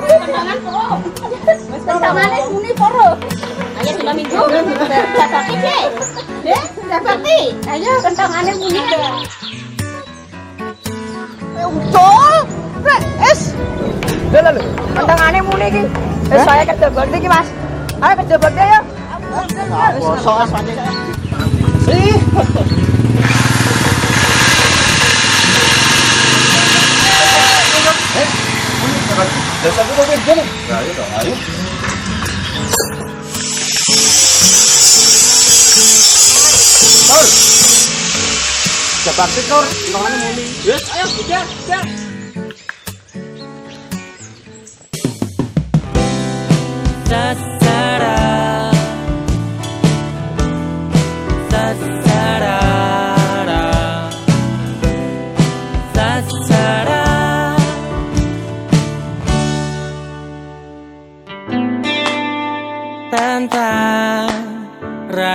Kentangan kok. Wis kentangane muni. Ucul. Es. Muni iki. Wis saya kerja bakti iki, Mas. Ayo kerja bakti asane. Ih. Itu kok gini. Ayo dong, ayo. Nur. Cepat sih, Nur. Muli. Yes, ayo, kejar, kejar.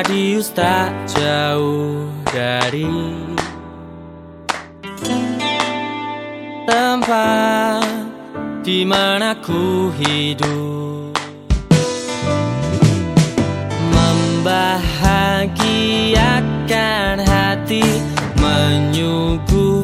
Radius tak jauh dari Tempat di mana ku hidup. Membahagiakan hati menyuguhkan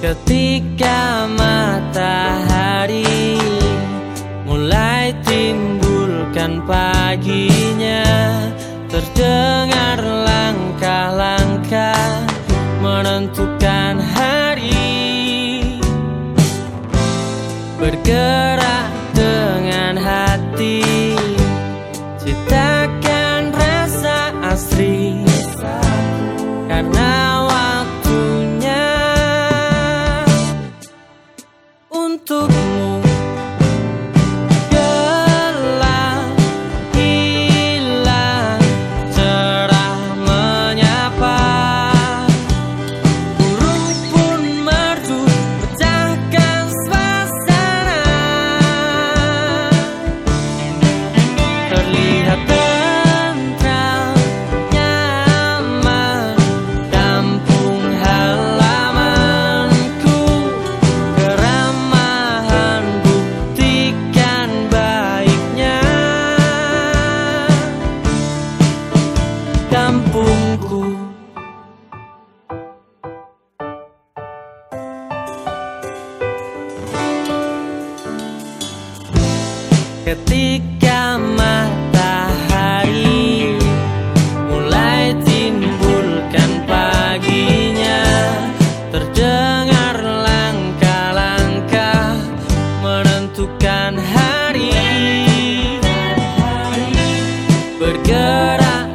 ketika matahari mulai timbulkan paginya terdengar untukmu ketika matahari mulai timbulkan paginya terdengar langkah-langkah menentukan hari. Bergerak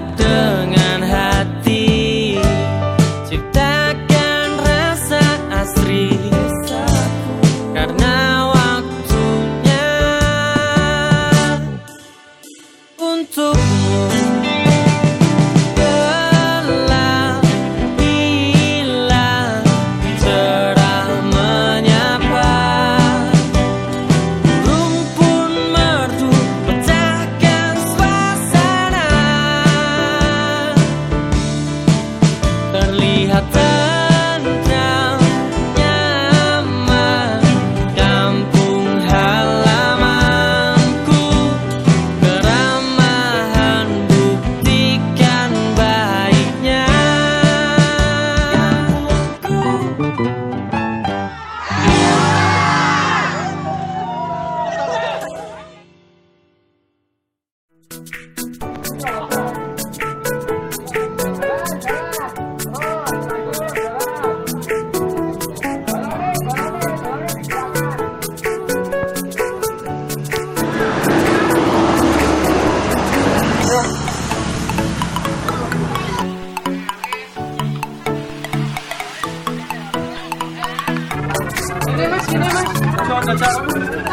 Chinatown.